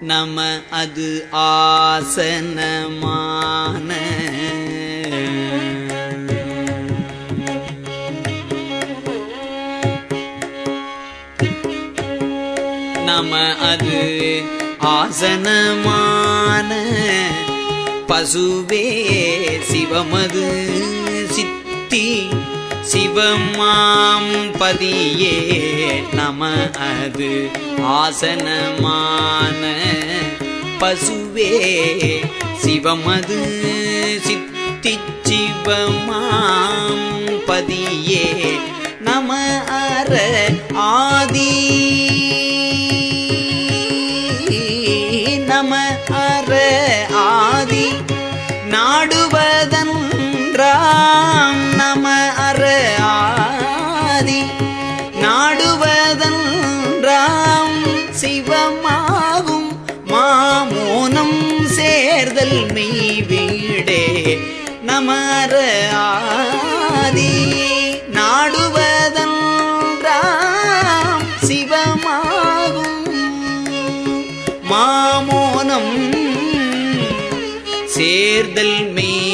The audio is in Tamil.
நம அது ஆசனமான. நம அது ஆசனமான. பசுவே சிவமது சித்தி. சிவமாம் பதியே நம அது ஆசனமான பசுவே. சிவமது சித்தி சிவமாம் பதியே நம அற ஆதி. நம அற ஆதி. நாடுவ நம அற ஆதி நாடுவதன்றாம் சிவமாகும் மாமோனம் சேர்தல் மெய் வீடே நமர ஆதி நாடுவதன்றாம் சிவமாகும் மாமோனம் சேர்தல் மெய்